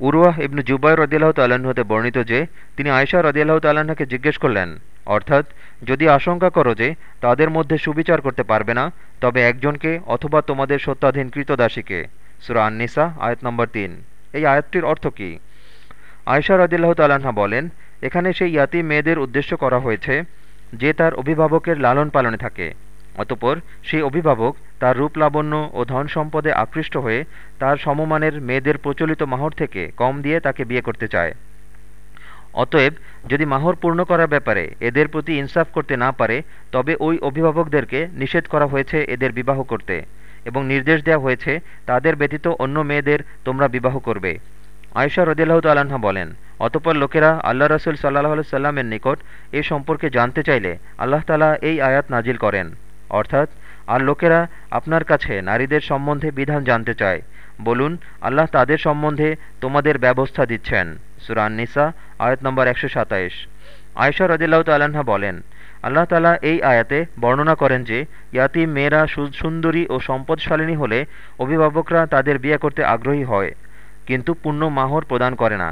উরুয়াহ ইবনু জুবাই রদিয়াল্লাহ হতে বর্ণিত যে, তিনি আয়সা রদিয়াল্লাহ তাল্লাহ্নকে জিজ্ঞেস করলেন, অর্থাৎ, যদি আশঙ্কা করো যে, তাদের মধ্যে সুবিচার করতে পারবে না, তবে একজনকে অথবা তোমাদের সত্যাধীন কৃতদাসীকে। সুরা আননিসা, আয়াত নম্বর তিন। এই আয়াতটির অর্থ কী? আয়সা রদিল্লাহ তাল্লাহা বলেন, এখানে সেই ইয়াতি মেয়েদের উদ্দেশ্য করা হয়েছে যে, তার অভিভাবকের লালন পালনে থাকে। অতপর সেই অভিভাবক তার রূপ লাবণ্য ও ধন সম্পদে আকৃষ্ট হয়ে তার সমমানের মেয়েদের প্রচলিত মাহর থেকে কম দিয়ে তাকে বিয়ে করতে চায়। অতএব যদি মাহর পূর্ণ করার ব্যাপারে এদের প্রতি ইনসাফ করতে না পারে, তবে ওই অভিভাবকদেরকে নিষেধ করা হয়েছে এদের বিবাহ করতে এবং নির্দেশ দেওয়া হয়েছে তাদের ব্যতীত অন্য মেয়েদের তোমরা বিবাহ করবে। আয়সা রদিল্লাহ তাল্লাহা বলেন, অতপর লোকেরা আল্লাহ রসুল সাল্লাহ সাল্লামের নিকট এ সম্পর্কে জানতে চাইলে আল্লাহ তালা এই আয়াত নাজিল করেন। অর্থাৎ, আর লোকেরা আপনার কাছে নারীদের সম্বন্ধে বিধান জানতে চায়। বলুন, আল্লাহ তাদের সম্বন্ধে তোমাদের ব্যবস্থা দিচ্ছেন। সুরান নিসা আয়াত নম্বর একশো সাতাইশ। আয়সা রদিল্লাহ তাল্লাহা বলেন, আল্লাহ তালা এই আয়াতে বর্ণনা করেন যে ইয়াতি মেয়েরা সুন্দরী ও সম্পদশালিনী হলে অভিভাবকরা তাদের বিয়ে করতে আগ্রহী হয়, কিন্তু পূর্ণ মাহর প্রদান করে না।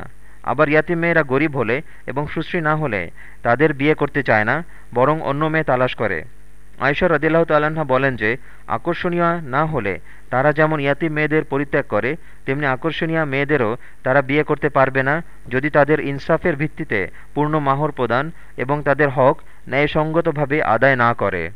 আবার ইয়াতি মেয়েরা গরিব হলে এবং সুশ্রী না হলে তাদের বিয়ে করতে চায় না, বরং অন্য মেয়ে তালাশ করে। আয়সা রদিল্লাহ তাল্লাহা বলেন যে, আকর্ষণীয় না হলে তারা যেমন ইয়াতি মেয়েদের পরিত্যাগ করে, তেমনি আকর্ষণীয় মেয়েদেরও তারা বিয়ে করতে পারবে না যদি তাদের ইনসাফের ভিত্তিতে পূর্ণ মাহর প্রদান এবং তাদের হক ন্যায়সঙ্গতভাবে আদায় না করে।